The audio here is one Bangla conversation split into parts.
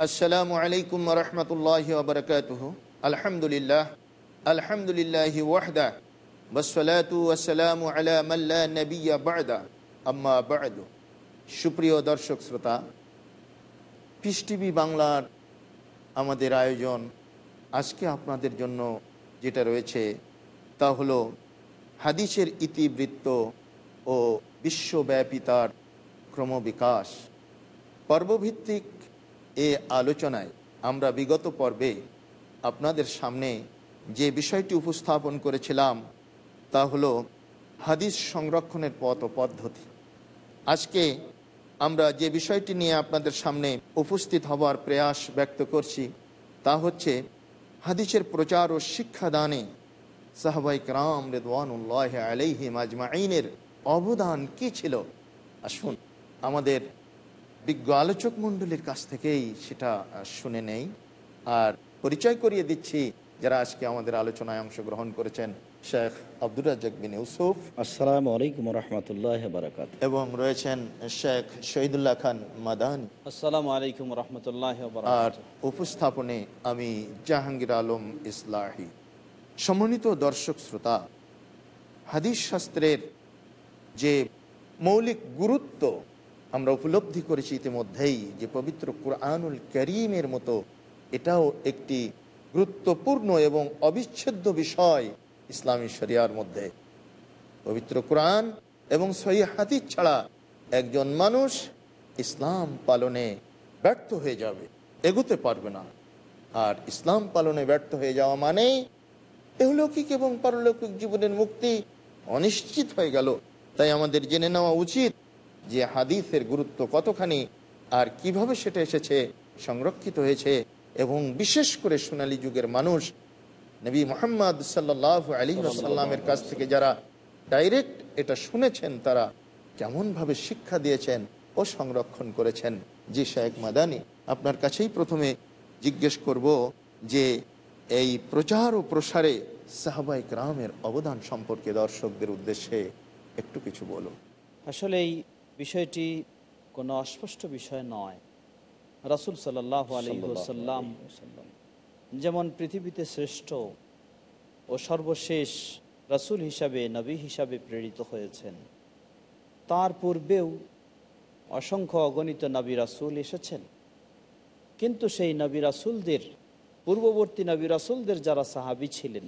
আসসালামু আলাইকুম রহমতুল্লাহ ওবরকাতুহ আলহামদুলিল্লাহ আলহামদুলিল্লাহ ওয়াহদা বসলাতু আসসালামু নবিয়া বাদা আম্মা বাদু সুপ্রিয় দর্শক শ্রোতা পিস টিভি বাংলার আমাদের আয়োজন আজকে আপনাদের জন্য যেটা রয়েছে তা হলো হাদিসের ইতিবৃত্ত ও বিশ্বব্যাপী তার ক্রমবিকাশ পর্বভিত্তিক এ আলোচনায় আমরা বিগত পর্বে আপনাদের সামনে যে বিষয়টি উপস্থাপন করেছিলাম, তা হলো হাদিস সংরক্ষণের পথ ও পদ্ধতি। আজকে আমরা যে বিষয়টি নিয়ে আপনাদের সামনে উপস্থিত হবার প্রয়াস ব্যক্ত করছি, তা হচ্ছে হাদিসের প্রচার ও শিক্ষাদানে সাহবাই রাম রেদওয়ানুল্লাহ আলাইহিম আজমাইনের অবদান কি ছিল? আসুন আমাদের বিজ্ঞ আলোচক মণ্ডলীর কাছ থেকেই সেটা শুনে নেই। আর পরিচয় করিয়ে দিচ্ছি যারা আজকে আমাদের আলোচনায় অংশগ্রহণ করেছেন শেখ আব্দুর রাজাক বিন ইউসুফ। আসসালামু আলাইকুম রহমতুল্লাহ বারকাত এবং রয়েছেন শেখ শহীদুল্লাহ খান মাদান। আসসালামু আলাইকুম রহমতুল্লাহ আর উপস্থাপনে আমি জাহাঙ্গীর আলম ইসলাহি। সম্মানিত দর্শক শ্রোতা হাদিস শাস্ত্রের যে মৌলিক গুরুত্ব আমরা উপলব্ধি করেছি ইতিমধ্যেই যে পবিত্র কোরআনুল করিমের মতো এটাও একটি গুরুত্বপূর্ণ এবং অবিচ্ছেদ্য বিষয় ইসলামী শরিয়ার মধ্যে। পবিত্র কোরআন এবং সহি হাদিস ছাড়া একজন মানুষ ইসলাম পালনে ব্যর্থ হয়ে যাবে, এগোতে পারবে না। আর ইসলাম পালনে ব্যর্থ হয়ে যাওয়া মানেই এহলৌকিক এবং পারলৌকিক জীবনের মুক্তি অনিশ্চিত হয়ে গেল। তাই আমাদের জেনে নেওয়া উচিত যে হাদিসের গুরুত্ব কতখানি আর কীভাবে সেটা এসেছে, সংরক্ষিত হয়েছে এবং বিশেষ করে সোনালী যুগের মানুষ, নবী মোহাম্মদ সাল্লাহ আলী সাল্লামের কাছ থেকে যারা ডাইরেক্ট এটা শুনেছেন, তারা কেমনভাবে শিক্ষা দিয়েছেন ও সংরক্ষণ করেছেন। জি শেখ মাদানি, আপনার কাছেই প্রথমে জিজ্ঞেস করব যে এই প্রচার ও প্রসারে সাহাবাই গ্রামের অবদান সম্পর্কে দর্শকদের উদ্দেশ্যে একটু কিছু বলুন। আসলে এই বিষয়টি কোনো অস্পষ্ট বিষয় নয়। রাসুল সাল্লাহ আলহিহাল্লাম যেমন পৃথিবীতে শ্রেষ্ঠ ও সর্বশেষ রাসুল হিসাবে নবী হিসাবে প্রেরিত হয়েছেন। তার পূর্বেও অসংখ্য অগণিত নবী রাসুল এসেছেন। কিন্তু সেই নবী রাসুলদের পূর্ববর্তী নবী রাসুলদের যারা সাহাবি ছিলেন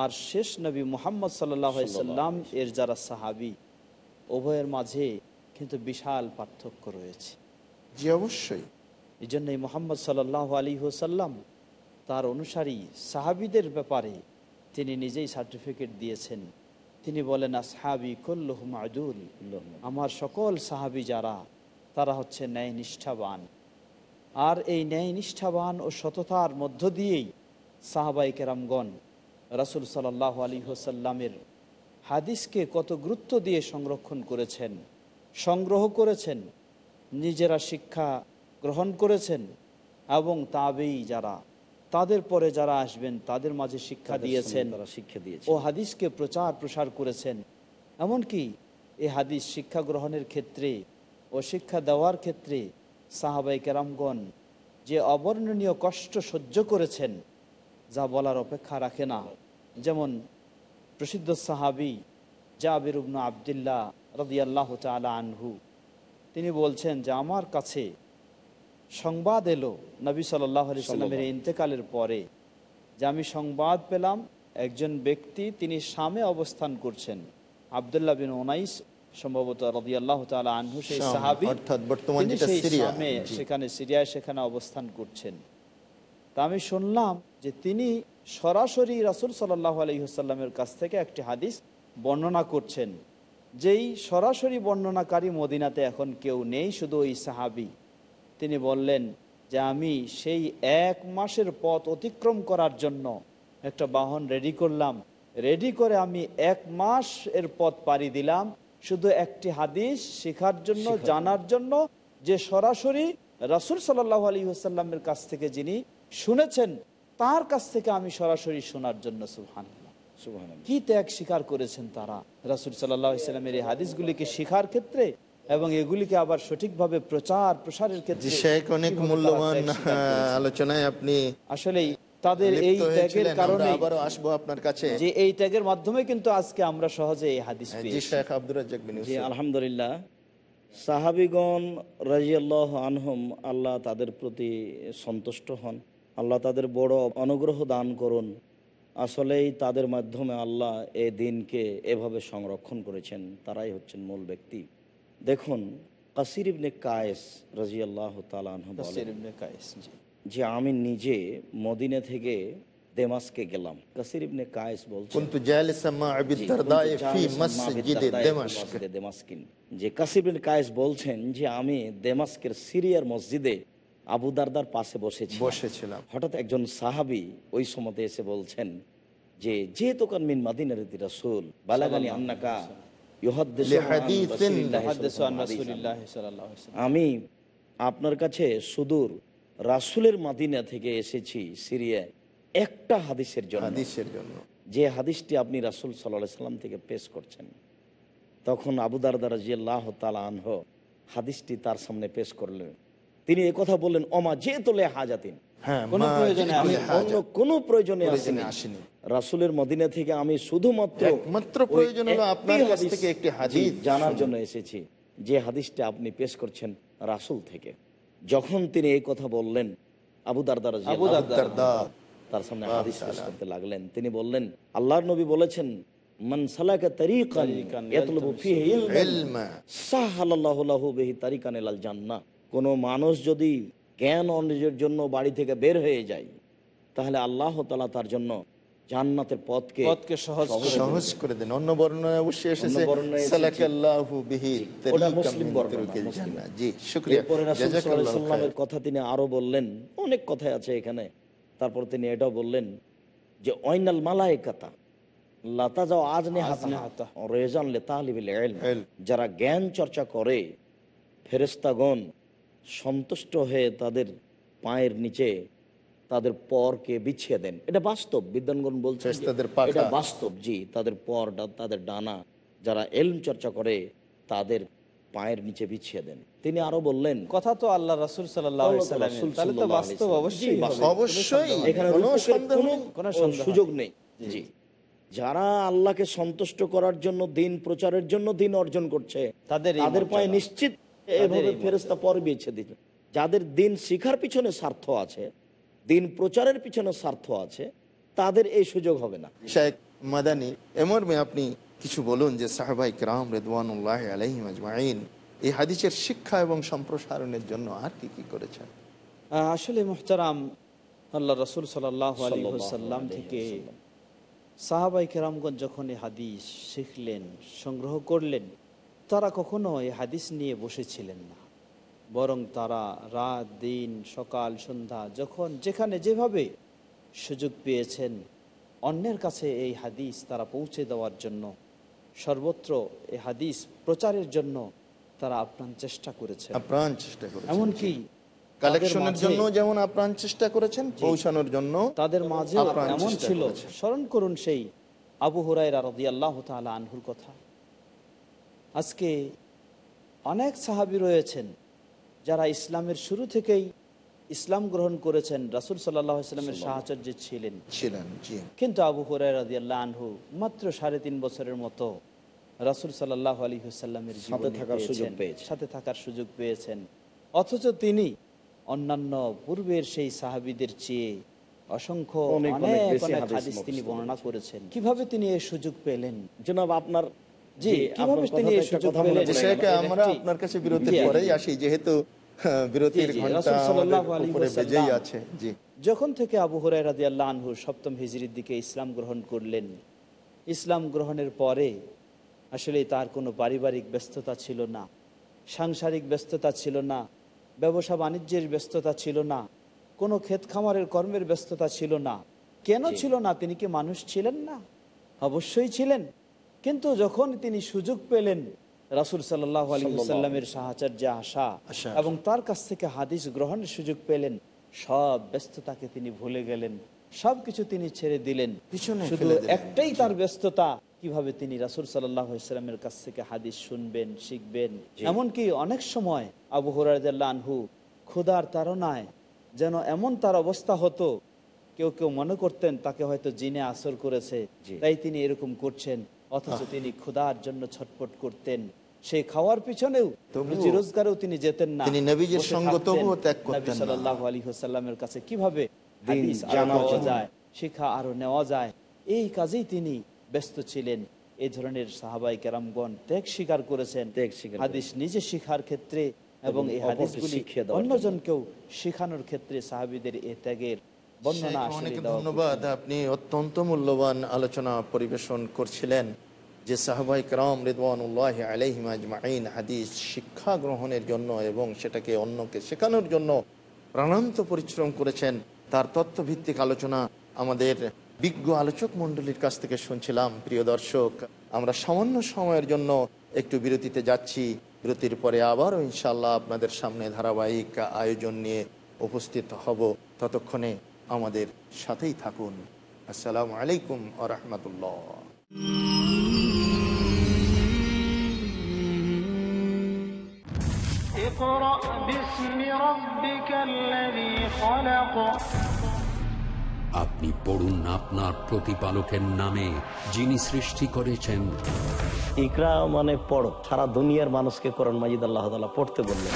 আর শেষ নবী মোহাম্মদ সাল্লাহ সাল্লাম এর যারা সাহাবি উভয়ের মাঝে কিন্তু বিশাল পার্থক্য রয়েছে। জি অবশ্যই। এই জন্যই মোহাম্মদ সাল্লাহ আলী হোসাল্লাম তার অনুসারী সাহাবিদের ব্যাপারে তিনি নিজেই সার্টিফিকেট দিয়েছেন। তিনি বলেন সাহাবি কল্লুহম আদুল। আমার সকল সাহাবি যারা তারা হচ্ছে ন্যায় নিষ্ঠাবান আর এই ন্যায় নিষ্ঠাবান ও সততার মধ্য দিয়েই সাহাবাই কেরামগণ রাসুল সাল্লাহ আলী হোসাল্লামের হাদিসকে কত গুরুত্ব দিয়ে সংরক্ষণ করেছেন সংগ্রহ করেছেন নিজেরা শিক্ষা গ্রহণ করেছেন এবং তাবেই যারা তাদের পরে যারা আসবেন তাদের মাঝে শিক্ষা দিয়েছেন শিক্ষা দিয়েছে ও হাদিসকে প্রচার প্রসার করেছেন। এমনকি এ হাদিস শিক্ষা গ্রহণের ক্ষেত্রে ও শিক্ষা দেওয়ার ক্ষেত্রে সাহাবাই কেরামগণ যে অবর্ণনীয় কষ্ট সহ্য করেছেন যা বলার অপেক্ষা রাখে না। যেমন প্রসিদ্ধ সাহাবি জাবির উবনু আবদুল্লাহ রদিয়াল্লাহ তালা আনহু তিনি বলছেন যে আমার কাছে সংবাদ এলো নবী সাল্লাহ আলি সাল্লামের ইন্তেকালের পরে যে আমি সংবাদ পেলাম একজন ব্যক্তি তিনি শামে অবস্থান করছেন আবদুল্লাহ বিন ওনাইস সম্ভবত রবি আল্লাহ তালা আনহু সেই সাহাবি। সেখানে সিরিয়ায় সেখানে অবস্থান করছেন তা আমি শুনলাম যে তিনি সরাসরি রাসুল সাল্লাহ আলহিহসাল্লামের কাছ থেকে একটি হাদিস বর্ণনা করছেন যেই সরাসরি বর্ণনাকারী মদিনাতে এখন কেউ নেই শুধু ওই সাহাবি। তিনি বললেন যে আমি সেই এক মাসের পথ অতিক্রম করার জন্য একটা বাহন রেডি করলাম। রেডি করে আমি এক মাস এর পথ পাড়ি দিলাম। শুধু একটি হাদিস শেখার জন্য জানার জন্য যে সরাসরি রাসুল সাল্লাহ আলী হুসাল্লামের কাছ থেকে যিনি শুনেছেন তার কাছ থেকে আমি সরাসরি শোনার জন্য সুহান কি ত্যাগ স্বীকার করেছেন তারা? রাসুল সাল্লাহ ইসলামের এই হাদিসগুলিকে শেখার ক্ষেত্রে এবং এগুলিকে আবার সঠিকভাবে প্রচার প্রসারের ক্ষেত্রে অনেক মূল্যবান। আলোচনায় আপনি আসলেই তাদের এই ত্যাগের কারণে আবারও আসব আপনার কাছে। যে এই ত্যাগের মাধ্যমে কিন্তু আজকে আমরা সহজে এই হাদিস। আলহামদুলিল্লাহ। সাহাবিগণ রাজিয়াল্লাহ আনহম আল্লাহ তাদের প্রতি সন্তুষ্ট হন। আল্লাহ তাদের বড় অনুগ্রহ দান করুন। আসলেই তাদের মাধ্যমে আল্লাহ এ দিনকে এভাবে সংরক্ষণ করেছেন। তারাই হচ্ছেন মূল ব্যক্তি। দেখুন কাসির ইবনে কায়েস রাজি আল্লাহ যে আমি নিজে মদিনা থেকে দেমাসকে গেলাম। কাসির ইবনে কায়েস বলছেন যে কাসির ইবনে কায়েস বলছেন যে আমি দেমাস্কের সিরিয়ার মসজিদে আবু দারদার পাশে বসেছি বসেছিলাম। হঠাৎ একজন সাহাবি ওই সময়তে এসে বলছেন যে যে তোকান মিন মাদিনার রাসূল বালাগানি আন্নাকা ইউহাদ্দিসু লিহাদিসিন রাসূলিল্লাহি আন রাসূলিল্লাহ সাল্লাল্লাহু আমি আপনার কাছে সুদূর রাসূলের মাদিনা থেকে এসেছি সিরিয়া একটা হাদিসের জন্য। হাদিসের জন্য। যে হাদিসটি আপনি রাসুল সাল্লাহ সাল্লাম থেকে পেশ করছেন। তখন আবু দারদার জিয়াল্লাহ তালা আনহ হাদিসটি তার সামনে পেশ করলেন। তিনি কথা বললেন ওমা যে তোলে হাজাতিন। হ্যাঁ কোনো প্রয়োজনে আমি অন্য কোনো প্রয়োজনে প্রয়োজনে আসিনি। আসিনি। রাসুলের মদিনা থেকে আমি শুধুমাত্র একমাত্র প্রয়োজন হলো আপনার কাছ থেকে একটি হাদিস। জানার জন্য এসেছি যে হাদিসটা আপনি পেশ করছেন রাসুল থেকে। যখন তিনি এই কথা বললেন আবু দারদার আবু তার সামনে হাদিস পেশ করতে লাগলেন। তিনি বললেন আল্লাহর নবী বলেছেন মান সালাকা তারিকান তারিকান ইয়াতলুবু ফিহি ইলমান সাহালাল্লাহু লাহু বিহি তারিকান ইলাল জান্নাহ। কোন মানুষ যদি জ্ঞান অর্জনের জন্য বাড়ি থেকে বের হয়ে যায় তাহলে আল্লাহ তালা তার জন্য জান্নাতের পথকে পথকে সহজ সহজ করে দেন অন্য বর্ণনায় অবশ্যই এসেছে। সালাকাল্লাহু বিহি ওটা মুসলিম বর্ণনা। জি শুকরিয়া এরপরে রাসূল সাল্লাল্লাহু আলাইহি সাল্লামের কথা তিনি আরও বললেন অনেক কথাই আছে এখানে তারপর তিনি এটাও বললেন যে ওয়াইনাল মালায়েকাতা লাতা যাও আজ নে আজনিহাতা। রেজান লে তালিবিল ইলম ইলম। যারা জ্ঞান চর্চা করে ফেরেশতাগণ সন্তুষ্ট হয়ে তাদের পায়ের নিচে তাদের পরকে বিছিয়ে দেন। এটা বাস্তব বিদ্যানগণ বলছে এটা বাস্তব জি তাদের পর তাদের ডানা যারা এলম চর্চা করে তাদের পায়ের নিচে বিছিয়ে দেন। তিনি আরও বললেন কথা তো আল্লাহ রাসূল সুযোগ নেই। জি। যারা আল্লাহকে সন্তুষ্ট করার জন্য দিন প্রচারের জন্য দিন অর্জন করছে তাদের তাদের পায়ে নিশ্চিত এভাবে মর্যাদা। ফেরেস্তা পর বিয়েছে দিতে যাদের দিন শিখার পিছনে স্বার্থ আছে দিন প্রচারের পিছনে স্বার্থ আছে তাদের এই সুযোগ হবে না শেখ মাদানি এমর মে আপনি কিছু বলুন যে সাহাবাই কিরাম রেদওয়ানুল্লাহ আলাইহিম আজমাইন এই হাদিসের শিক্ষা এবং সম্প্রসারণের জন্য আর কি কি করেছেন আসলে মুহতারাম আল্লাহ রসুল সাল্লাহ সাল্লাম থেকে। সাহাবাই কেরামগঞ্জ যখন এই হাদিস শিখলেন সংগ্রহ করলেন তারা কখনো এই হাদিস নিয়ে বসেছিলেন না। বরং তারা রাত দিন সকাল সন্ধ্যা যখন যেখানে যেভাবে সুযোগ পেয়েছেন অন্যের কাছে এই হাদিস তারা পৌঁছে দেওয়ার জন্য সর্বত্র এই হাদিস প্রচারের জন্য তারা আপ্রাণ চেষ্টা করেছে আপ্রাণ চেষ্টা করেছেন এমনকি কালেকশনের জন্য যেমন আপ্রাণ চেষ্টা করেছেন পৌঁছানোর জন্য তাদের মাঝে এমন ছিল। স্মরণ করুন সেই আবু হুরাইরা আল্লাহ তালা আনহুর কথা। আজকে অনেক সাহাবি রয়েছেন যারা ইসলামের শুরু থেকেই ইসলাম গ্রহণ করেছেন। রাসুল সাল্লাহ ইসলামের সাহাচর্য ছিলেন। ছিলেন কিন্তু আবু হুরাই আনহু মাত্র সাড়ে তিন বছরের মতো রাসুল সাল্লাহ আলী হুসাল্লামের সাথে থাকার সুযোগ পেয়েছেন। অথচ তিনি অন্যান্য পূর্বের সেই সাহাবিদের চেয়ে অসংখ্য অনেক হাদিস তিনি বর্ণনা করেছেন। কীভাবে তিনি এই সুযোগ পেলেন? জনাব আপনার জি, কীভাবে তিনি এই কথাতে একটা সুযোগ পেলেন? পড়ে শেখ, গেল। এটা আমরা আপনার কাছে বিরতির জি, জি, পরেই আসি যেহেতু বিরতির জি, জি, ঘণ্টা রাসূল আমাদের সাল্লাল্লাহু আলাইহি উপরে বেজেই আছে। জি। যখন থেকে আবু আনহু সপ্তম হিজড়ির দিকে ইসলাম গ্রহণ করলেন ইসলাম গ্রহণের পরে আসলে তার কোনো পারিবারিক ব্যস্ততা ছিল না সাংসারিক ব্যস্ততা ছিল না ব্যবসা বাণিজ্যের ব্যস্ততা ছিল না কোনো ক্ষেত খামারের কর্মের ব্যস্ততা ছিল না। কেন ছিল না? তিনি কি মানুষ ছিলেন না? অবশ্যই ছিলেন। কিন্তু যখন তিনি সুযোগ পেলেন রাসুল সাল্লাহ আলী সাল্লামের সাহাচার্যে আসা। এবং তার কাছ থেকে হাদিস গ্রহণের সুযোগ পেলেন সব ব্যস্ততাকে তিনি ভুলে গেলেন সব কিছু তিনি ছেড়ে দিলেন। শুধু একটাই তার ব্যস্ততা কীভাবে তিনি রাসুল সাল্লামের কাছ থেকে হাদিস শুনবেন শিখবেন। এমনকি অনেক সময় আবু আনহু ক্ষুধার তাড়নায় যেন এমন তার অবস্থা হতো কেউ কেউ মনে করতেন তাকে হয়তো জিনে আসর করেছে। তাই তিনি এরকম করছেন। অথচ তিনি ক্ষুধার জন্য ছটফট করতেন সেই খাওয়ার পিছনেও রুজি রোজগারেও তিনি যেতেন না তিনি নবীজির সঙ্গ তবুও ত্যাগ করতেন। সাল্লাল্লাহু আলাইহি ওয়াসাল্লামের কাছে কীভাবে হাদিস জন্য। যায় শিক্ষা আরও নেওয়া যায় এই কাজেই তিনি ব্যস্ত ছিলেন এই ধরনের সাহাবাই কেরামগণ ত্যাগ স্বীকার করেছেন হাদিস নিজে শিখার ক্ষেত্রে এবং এই হাদিসগুলি। অন্যজনকেও শেখানোর ক্ষেত্রে সাহাবিদের এ ত্যাগের বর্ণনা অনেক ধন্যবাদ আপনি অত্যন্ত মূল্যবান আলোচনা পরিবেশন করছিলেন যে সাহাবাই কালাম রিদওয়ানুল্লাহ আলহিম আজমাইন হাদিস শিক্ষা গ্রহণের জন্য এবং সেটাকে অন্যকে শেখানোর জন্য প্রাণান্ত পরিশ্রম করেছেন। তার তত্ত্বভিত্তিক আলোচনা আমাদের বিজ্ঞ আলোচক মণ্ডলীর কাছ থেকে শুনছিলাম। প্রিয় দর্শক আমরা সামান্য সময়ের জন্য একটু বিরতিতে যাচ্ছি। বিরতির পরে আবারও ইনশাল্লাহ আপনাদের সামনে ধারাবাহিক আয়োজন নিয়ে উপস্থিত হব। ততক্ষণে আমাদের সাথেই থাকুন আসসালামু আলাইকুম আ রহমতুল্লাহ اقرأ باسم ربك الذي خلق আপনি পড়ুন আপনার প্রতিপালকের নামে যিনি সৃষ্টি করেছেন ইকরা মানে পড়ো সারা দুনিয়ার মানুষকে কোরআন মাজিদ আল্লাহ তাআলা পড়তে বললেন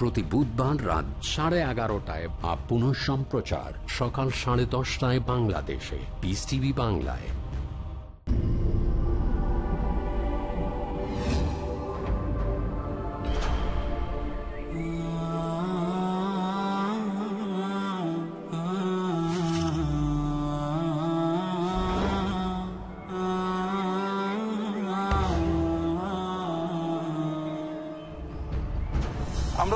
প্রতি বুধবার রাত সাড়ে এগারোটায় বা পুনঃ সম্প্রচার সকাল সাড়ে দশটায় বাংলাদেশে। পিস টিভি বাংলায়।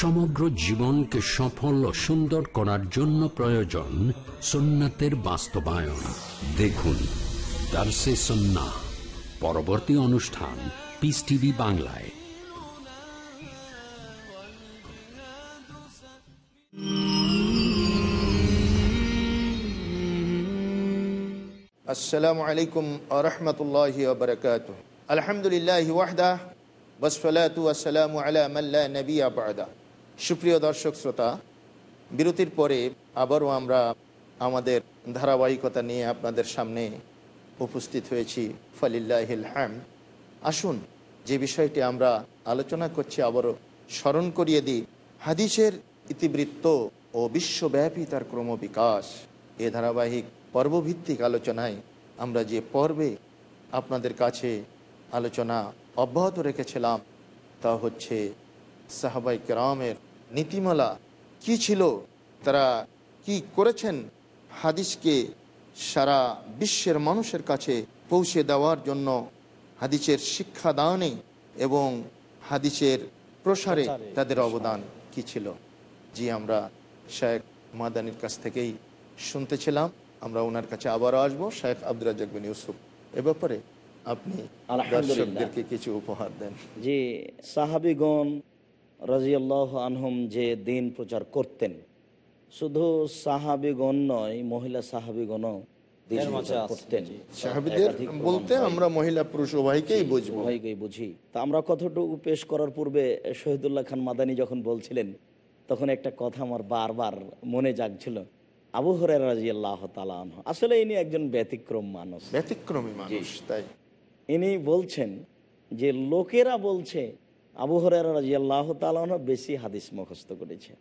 সমগ্র জীবনকে সফল ও সুন্দর করার জন্য প্রয়োজন সুন্নাতের বাস্তবায়ন। দেখুন, দার্সে সন্না পরবর্তী অনুষ্ঠান পিস টিভি বাংলায়। আসসালামু আলাইকুম আ রহমতুল্লাহ বরকাত আলহামদুলিল্লাহ ওয়াহদা বসফলাতু আসসালামু আলা মাল্লা নবী আবাদা সুপ্রিয় দর্শক শ্রোতা, বিরতির পরে আবারও আমরা আমাদের ধারাবাহিকতা নিয়ে আপনাদের সামনে উপস্থিত হয়েছি। ফলিল্লাহিল হ্যাম আসুন, যে বিষয়টি আমরা আলোচনা করছি আবারও স্মরণ করিয়ে দিই। হাদিসের ইতিবৃত্ত ও বিশ্বব্যাপী তার ক্রমবিকাশ। এ ধারাবাহিক পর্বভিত্তিক আলোচনায় আমরা যে পর্বে আপনাদের কাছে আলোচনা অব্যাহত রেখেছিলাম, তা হচ্ছে সাহাবাই কেরামের নীতিমালা কি ছিল তারা কি করেছেন হাদিসকে সারা বিশ্বের মানুষের কাছে পৌঁছে দেওয়ার জন্য হাদিসের শিক্ষাদানে এবং হাদিসের প্রসারে তাদের অবদান কি ছিল? জি আমরা শেখ মাদানির কাছ থেকেই শুনতেছিলাম আমরা ওনার কাছে আবারও আসব। শেখ আব্দুল রাজাক বিন ইউসুফ এ ব্যাপারে আপনি। দর্শকদেরকে কিছু উপহার দেন। যে সাহাবিগণ রাজিয়াল্লাহ আনহম যে দিন প্রচার করতেন শুধু সাহাবিগণ নয় মহিলা সাহাবিগণও বলতে আমরা মহিলা পুরুষ উভয়কেই বুঝব। উভয়কেই বুঝি। তা আমরা কতটুকু পেশ করার পূর্বে শহীদুল্লাহ খান মাদানি যখন বলছিলেন তখন একটা কথা আমার বারবার মনে জাগছিল। আবু হরের রাজি আল্লাহ তালাহ আসলে ইনি একজন ব্যতিক্রম মানুষ। ব্যতিক্রমী মানুষ তাই। ইনি বলছেন যে লোকেরা বলছে আবু হরের রাজি আল্লাহ বেশি হাদিস মুখস্থ করেছে।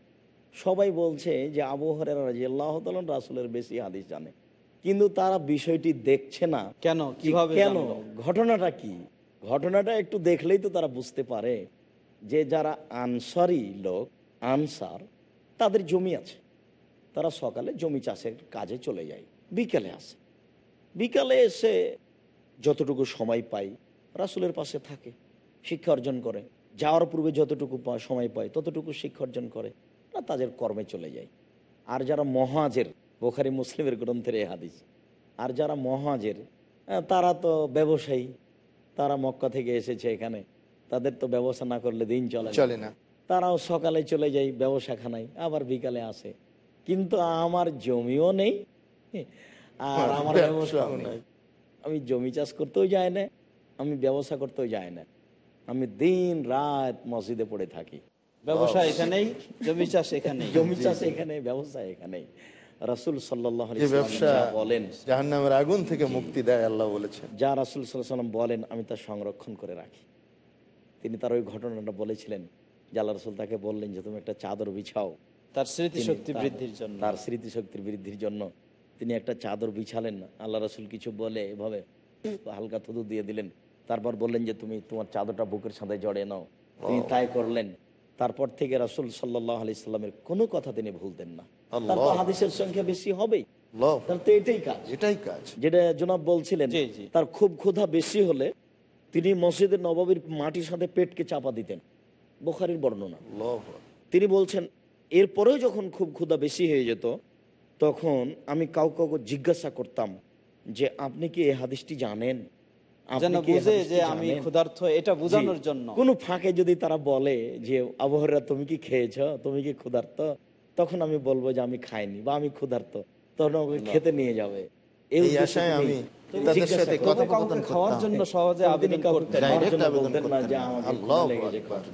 সবাই বলছে যে আবু হরের রাজি আল্লাহ তালন রাসুলের বেশি হাদিস জানে। কিন্তু তারা বিষয়টি দেখছে না। কেন? কীভাবে কেন? ঘটনাটা কি? ঘটনাটা একটু দেখলেই তো তারা বুঝতে পারে যে যারা আনসারি লোক আনসার তাদের জমি আছে। তারা সকালে জমি চাষের কাজে চলে যায়। বিকেলে আসে। বিকালে এসে যতটুকু সময় পাই রাসুলের পাশে থাকে শিক্ষা অর্জন করে। যাওয়ার পূর্বে যতটুকু সময় পায় ততটুকু শিক্ষা অর্জন করে না তাদের কর্মে চলে যায়। আর যারা মহাজের বোখারি মুসলিমের গ্রন্থের এই হাদিস আর যারা মহাজের তারা তো ব্যবসায়ী তারা মক্কা থেকে এসেছে এখানে তাদের তো ব্যবসা না করলে দিন চলে চলে না। তারাও সকালে চলে যায় ব্যবসাখানায় আবার বিকালে আসে। কিন্তু আমার জমিও নেই আর আমার ব্যবসাও ব্যবসাও নেই। নেই। আমি জমি চাষ করতেও যাই না আমি ব্যবসা করতেও যাই না। আমি দিন রাত মসজিদে পড়ে থাকি। ব্যবসা এখানেই জমি চাষ এখানেই। জমি চাষ এখানে ব্যবসা এখানে রাসুল সাল্লাহ বলেন। জাহান্নামের আগুন থেকে মুক্তি দেয় আল্লাহ বলেছেন। যা রাসুল সাল্লাম বলেন আমি তা সংরক্ষণ করে রাখি। তিনি তার ওই ঘটনাটা বলেছিলেন যে আল্লাহ রসুল তাকে বললেন যে তুমি একটা চাদর বিছাও। তার স্মৃতিশক্তি বৃদ্ধির জন্য। তার স্মৃতিশক্তির বৃদ্ধির জন্য তিনি একটা চাদর বিছালেন। আল্লাহ রসুল কিছু বলে এভাবে হালকা থুতু দিয়ে দিলেন। তারপর বললেন যে তুমি তোমার চাদরটা বুকের সাথে জড়ে নাও। তিনি তাই করলেন। তারপর থেকে রাসুল সাল্লাহ আলি সাল্লামের কোনো কথা তিনি ভুলতেন না। তারপর হাদিসের সংখ্যা বেশি হবেই। এটাই কাজ। এটাই কাজ। যেটা জনাব বলছিলেন। তার খুব ক্ষুধা বেশি হলে তিনি মসজিদের নবাবির মাটির সাথে পেটকে চাপা দিতেন। বোখারির বর্ণনা। আল্লাহ। তিনি বলছেন এরপরেও যখন খুব ক্ষুধা বেশি হয়ে যেত তখন আমি কাউ কাউকে জিজ্ঞাসা করতাম যে আপনি কি এই হাদিসটি জানেন? যেন বুঝে যে আমি ক্ষুধার্থ এটা বোঝানোর জন্য। কোনো ফাঁকে যদি তারা বলে যে আবহাওয়া তুমি কি খেয়েছ? তুমি কি ক্ষুধার্ত তখন আমি বলব যে আমি খাইনি বা আমি ক্ষুধার্ত তখন খেতে নিয়ে যাবে। এই আশায় আমি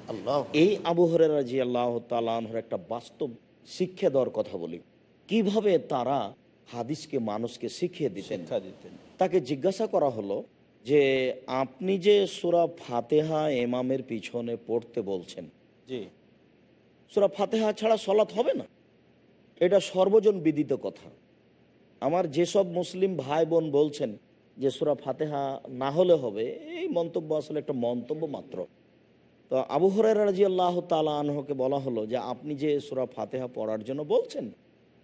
আল্লাহ এই তালাহর একটা বাস্তব শিক্ষা দেওয়ার কথা বলি। কীভাবে তারা হাদিসকে মানুষকে শিখিয়ে দিতেন? দিতেন। তাকে জিজ্ঞাসা করা হলো যে আপনি যে সুরা ফাতেহা এমামের পিছনে পড়তে বলছেন জি। সুরা ফাতেহা ছাড়া সলাৎ হবে না? এটা সর্বজন বিদিত কথা। আমার যেসব মুসলিম ভাই বোন বলছেন যে সুরা ফাতেহা না হলে হবে এই মন্তব্য আসলে একটা মন্তব্য মাত্র। তো আবু হরাই রাজি আল্লাহ তালা আনহকে বলা হলো যে আপনি যে সুরা ফাতেহা পড়ার জন্য বলছেন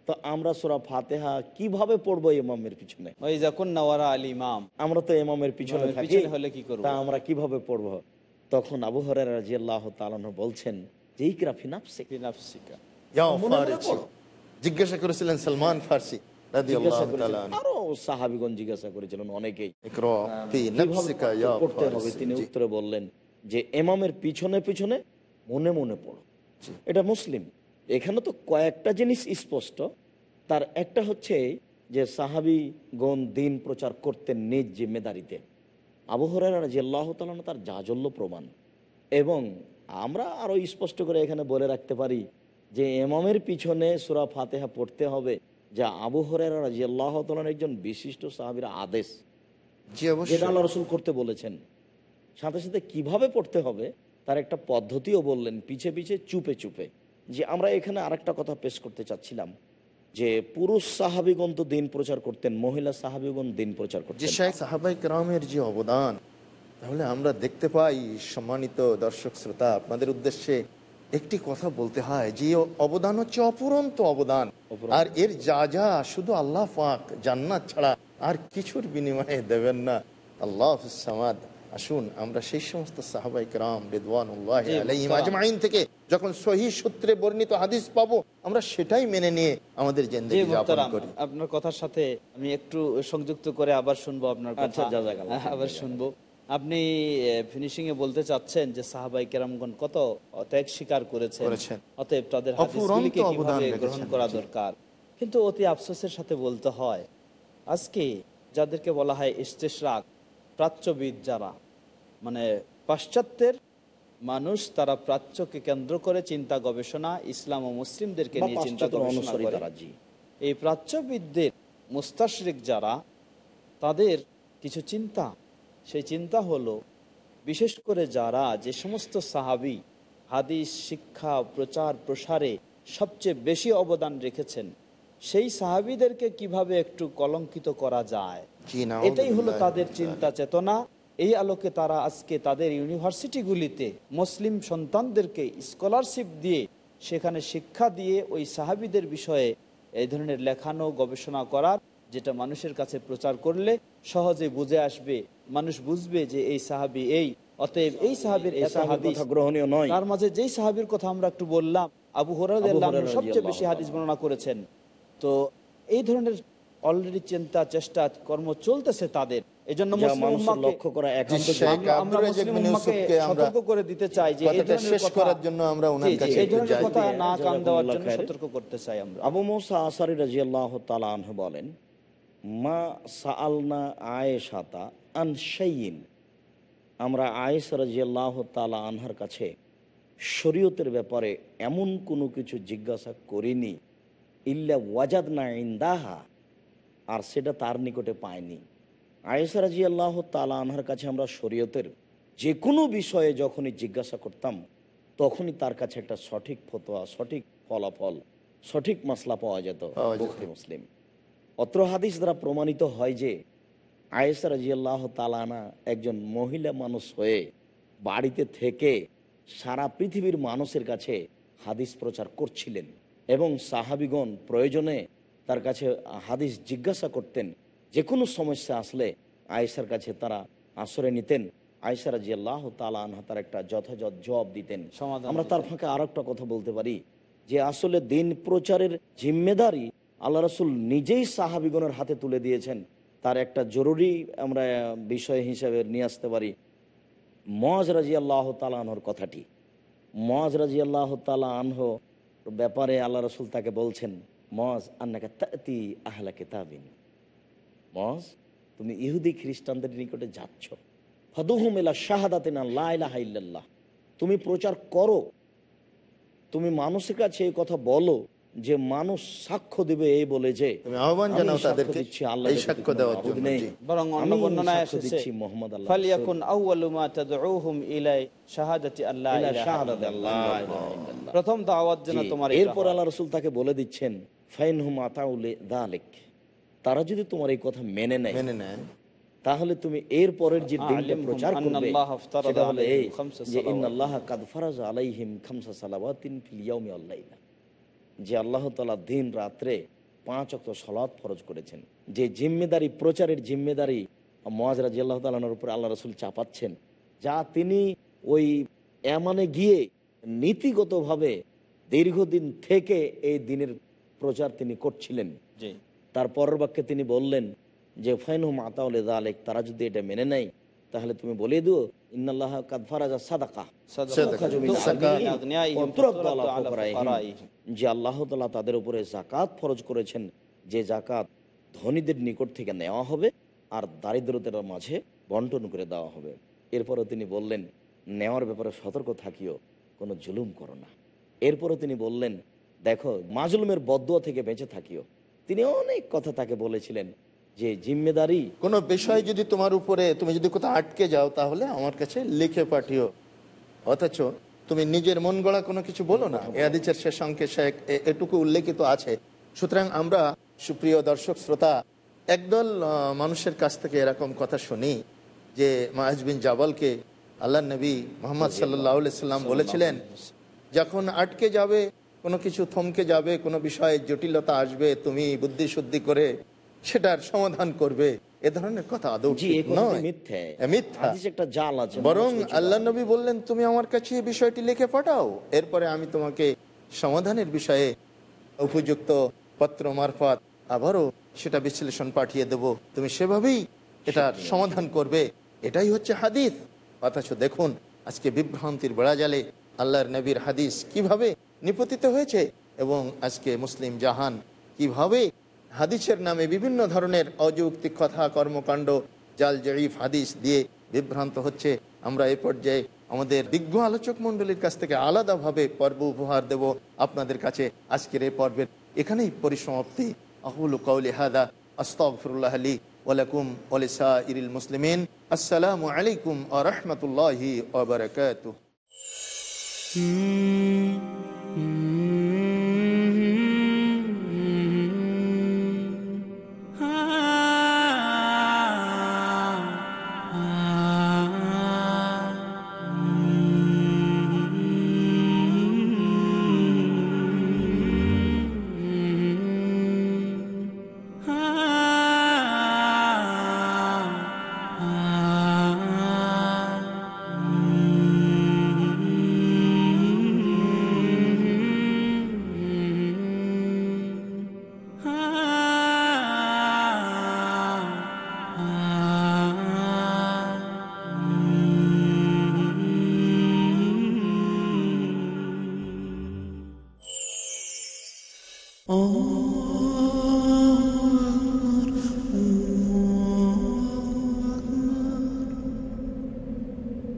তো আমরা সুরা ফাতেহা কীভাবে পড়ব ইমামের পিছনে? ওই যখন নওয়ারা আল ইমাম। আমরা তো ইমামের পিছনে পিছনে হলে কি করব? তা আমরা কীভাবে পড়ব? তখন আবু রাজি আল্লাহ তালাহ বলছেন যে যাও ফারসি। জিজ্ঞাসা করেছিলেন সালমান ফার্সি। আরও সাহাবিগণ জিজ্ঞাসা করেছিলেন অনেকেই। ইয়া পড়তে হবে? তিনি উত্তরে বললেন যে এমামের পিছনে পিছনে মনে মনে পড়ো। এটা মুসলিম। এখানে তো কয়েকটা জিনিস স্পষ্ট। তার একটা হচ্ছে যে সাহাবিগণ দিন প্রচার করতেন নিজ জিম্মেদারিতে। আবহরেরা যে আল্লাহ তালন তার জাজল্য প্রমাণ। এবং আমরা আরও স্পষ্ট করে এখানে বলে রাখতে পারি যে এমামের পিছনে সুরা ফাতেহা পড়তে হবে যা আবু হরেরা রাজি আল্লাহ তালন একজন বিশিষ্ট সাহাবির আদেশ। যেটা আল্লাহ রসুল করতে বলেছেন। সাথে সাথে কীভাবে পড়তে হবে তার একটা পদ্ধতিও বললেন পিছে পিছে চুপে চুপে। যে আমরা এখানে আরেকটা কথা পেশ করতে চাচ্ছিলাম যে পুরুষ সাহাবিগণ তো দিন প্রচার করতেন মহিলা সাহাবিগণ দিন প্রচার যে করতেন শেখ সাহাবাই রামের যে অবদান তাহলে আমরা দেখতে পাই সম্মানিত দর্শক শ্রোতা আপনাদের উদ্দেশ্যে একটি কথা বলতে হয় যে অবদান হচ্ছে অপুরন্ত অবদান। আর এর যা যা শুধু আল্লাহ পাক জান্নাত ছাড়া আর কিছুর বিনিময়ে দেবেন না। আল্লাহ সামাদ আসুন আমরা সেই সমস্ত সাহাবাই রাম রেদওয়ানুল্লাহ আলাইহিম থেকে যখন সহি সূত্রে বর্ণিত হাদিস পাবো আমরা সেটাই মেনে নিয়ে আমাদের করি। আপনার কথার সাথে আমি একটু সংযুক্ত করে আবার শুনব আপনার কথা। আচ্ছা, আবার শুনব। আপনি ফিনিশিং এ বলতে চাচ্ছেন যে সাহাবাই কেরামগণ কত ত্যাগ স্বীকার করেছেন? করেছেন। অতএব তাদের গ্রহণ করা দরকার? কিন্তু অতি আফসোসের সাথে বলতে হয় আজকে যাদেরকে বলা হয় ইস্তেশরাক প্রাচ্যবিদ যারা মানে পাশ্চাত্যের মানুষ তারা প্রাচ্যকে কেন্দ্র করে চিন্তা গবেষণা ইসলাম ও মুসলিমদেরকে নিয়ে চিন্তা গবেষণা করে। এই প্রাচ্যবিদদের মুস্তাশরিক যারা তাদের কিছু চিন্তা। সেই চিন্তা হলো বিশেষ করে যারা যে সমস্ত সাহাবি হাদিস শিক্ষা প্রচার প্রসারে সবচেয়ে বেশি অবদান রেখেছেন সেই সাহাবিদেরকে কীভাবে একটু কলঙ্কিত করা যায়? এটাই হলো তাদের চিন্তা চেতনা। এই আলোকে তারা আজকে তাদের ইউনিভার্সিটিগুলিতে মুসলিম সন্তানদেরকে স্কলারশিপ দিয়ে সেখানে শিক্ষা দিয়ে ওই সাহাবিদের বিষয়ে এই ধরনের লেখানো গবেষণা করার যেটা মানুষের কাছে প্রচার করলে সহজে বুঝে আসবে মানুষ বুঝবে যে এই সাহাবি এই। অতএব এই সাহাবির এই কথা গ্রহণীয় নয়। তার মাঝে যেই সাহাবির কথা আমরা একটু বললাম আবু হরাদ সবচেয়ে বেশি হাদিস বর্ণনা করেছেন। তো এই ধরনের অলরেডি চিন্তা চেষ্টা কর্ম চলতেছে তাদের। লক্ষ্য করা আমরা- আমরা আব্দুর রাজ্জাক মুসলিম বিন উম্মাহকে ইউসুফকে আমরা সতর্ক করে দিতে চাই যে এই কথাটা ধরনের শেষ করার জন্য আমরা ওনার জি, জি, কাছে এই একটু ধরনের যাই। কথা না কান দেওয়ার জন্য সতর্ক করতে চাই আমরা। আবু মৌসা আসারি রাজিয়াল্লাহ তালাহ বলেন মা সাআলনা আয়েশাতা আন শাইইন। আমরা আয়েশা আনহার কাছে শরীয়তের ব্যাপারে এমন কোনো কিছু জিজ্ঞাসা করিনি ইল্লা ওয়াজাদ না ইন্দাহা? আর সেটা তার নিকটে পায়নি আয়েশা রাজি আল্লাহ তালা আনহার কাছে আমরা শরীয়তের যে কোনো বিষয়ে যখনই জিজ্ঞাসা করতাম তখনই তার কাছে একটা সঠিক ফতোয়া সঠিক ফলাফল সঠিক মশলা পাওয়া যেত। মুসলিম। অত্র হাদিস দ্বারা প্রমাণিত হয় যে আয়েসা রাজিয়াল্লাহ তালানা একজন মহিলা মানুষ হয়ে বাড়িতে থেকে সারা পৃথিবীর মানুষের কাছে হাদিস প্রচার করছিলেন এবং সাহাবিগণ প্রয়োজনে তার কাছে হাদিস জিজ্ঞাসা করতেন যে কোনো সমস্যা আসলে আয়েশার কাছে তারা আশ্রয় নিতেন। আয়েশা রাজিয়াল্লাহ তালা আনহা তার একটা যথাযথ জবাব দিতেন। আমরা তার ফাঁকে আরও একটা কথা বলতে পারি যে আসলে দিন প্রচারের জিম্মেদারি আল্লাহ রসুল নিজেই সাহাবিগণের হাতে তুলে দিয়েছেন। তার একটা জরুরি আমরা বিষয় হিসাবে নিয়ে আসতে পারি। মজ রাজি আল্লাহ তালা আনহর কথাটি। মজ রাজি আল্লাহ তালা আনহ ব্যাপারে আল্লাহ রসুল তাকে বলছেন মজ আন্নাকে তাতি আহলা কেতাবিন। মজ তুমি ইহুদি খ্রিস্টানদের নিকটে যাচ্ছ। ফদুহুমেলা শাহাদাতে না ইল্লাল্লাহ। তুমি প্রচার করো। তুমি মানুষের কাছে এই কথা বলো যে মানুষ সাক্ষ্য দিবে এই বলে যে আহ্বান জানাও তাদেরকে এই সাক্ষ্য দেওয়ার জন্য, বরং অন্য বর্ণনায় এসেছে দিচ্ছি আল্লাহ ফালিয়াকুন আউয়ালু মা তাদউহুম ইলাই শাহাদাতি আল্লাহ ইলাহা শাহাদাতি আল্লাহ। প্রথম দাওয়াত যেন তোমার এরপর আল্লাহ রসুল তাকে বলে দিচ্ছেন ফাইন হুম আতাউলে দালেক তারা যদি তোমার এই কথা মেনে নেয় মেনে নেয় তাহলে তুমি এর পরের যে দিনটা প্রচার করবে সেটা হলো এই যে ইন্নাল্লাহ কাদ ফারাজ আলাইহিম খামসা সালাওয়াতিন ফিল ইয়াউমি ওয়াল লাইলা যে আল্লাহ তাআলা দিন রাত্রে পাঁচ অক্ত সলাৎ ফরজ করেছেন। যে জিম্মেদারি প্রচারের জিম্মেদারি মহাজ রাজি আল্লাহ তালানোর উপর আল্লাহ রসুল চাপাচ্ছেন যা তিনি ওই এমানে গিয়ে নীতিগতভাবে দীর্ঘদিন থেকে এই দিনের প্রচার তিনি করছিলেন। তার পরের বাক্যে তিনি বললেন যে ফাইনহু মাতাউলে দালেক তারা যদি এটা মেনে নেয় তাহলে তুমি বলে দিও ইন্নাল্লাহ কাদফারাজা সাদাকা সাদাকা তুমিন আগনিয়াইহিম অতুরাদ্দু ফাতুরাদ্দু আলা আলা ফুকারাইহিম। ফুকারাইহিম। যে আল্লাহ তালা তাদের উপরে জাকাত ফরজ করেছেন যে জাকাত ধনীদের নিকট থেকে নেওয়া হবে আর দারিদ্রতার মাঝে বন্টন করে দেওয়া হবে এরপরও তিনি বললেন নেওয়ার ব্যাপারে সতর্ক থাকিও কোনো জুলুম করো না এরপরও তিনি বললেন দেখো মাজলুমের বদুয়া থেকে বেঁচে থাকিও তিনি অনেক কথা তাকে বলেছিলেন যে জিম্মেদারি। কোনো বিষয় যদি তোমার উপরে তুমি যদি কোথাও আটকে যাও, তাহলে আমার কাছে লিখে পাঠিও। অথচ তুমি নিজের মন গড়া কোনো কিছু বলো না। এদিচের শেষ অঙ্কে এ- এটুকু উল্লেখিত আছে। সুতরাং আমরা সুপ্রিয় দর্শক, শ্রোতা, একদল মানুষের কাছ থেকে এরকম কথা শুনি যে মাহাজ বিন জাবালকে আল্লাহ নবী মোহাম্মদ সাল্লাহ সাল্লাম বলেছিলেন, যখন আটকে যাবে কোনো কিছু থমকে যাবে কোনো বিষয়ে জটিলতা আসবে তুমি বুদ্ধি শুদ্ধি করে সেটার সমাধান করবে এ ধরনের কথা আদৌ মিথ্যা। জাল আছে বরং আল্লাহ নবী বললেন তুমি আমার কাছে এই বিষয়টি লিখে পাঠাও এরপরে আমি তোমাকে সমাধানের বিষয়ে উপযুক্ত পত্র মারফত আবারও সেটা বিশ্লেষণ পাঠিয়ে দেব। তুমি সেভাবেই এটার সমাধান করবে এটাই হচ্ছে হাদিস। অথচ দেখুন আজকে বিভ্রান্তির বেড়া জালে আল্লাহর নবীর হাদিস কীভাবে নিপতিত হয়েছে এবং আজকে মুসলিম জাহান কীভাবে হাদিসের নামে বিভিন্ন ধরনের অযৌক্তিক কথা, কর্মকাণ্ড, জাল জরিফ হাদিস দিয়ে বিভ্রান্ত হচ্ছে, আমরা এ পর্যায়ে আমাদের বিজ্ঞ আলোচক মণ্ডলীর কাছ থেকে আলাদাভাবে পর্ব উপহার দেব আপনাদের কাছে আজকের এই পর্বের এখানেই পরিসমাপ্তি। আহুল কৌলি হাদা আস্তফরুল্লাহ আলী ওয়ালাকুম ওলিসা ইরিল মুসলিমিন। আসসালামু আলাইকুম আ রহমতুল্লাহি ওবরাকাতুহ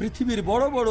পৃথিবীর বড় বড়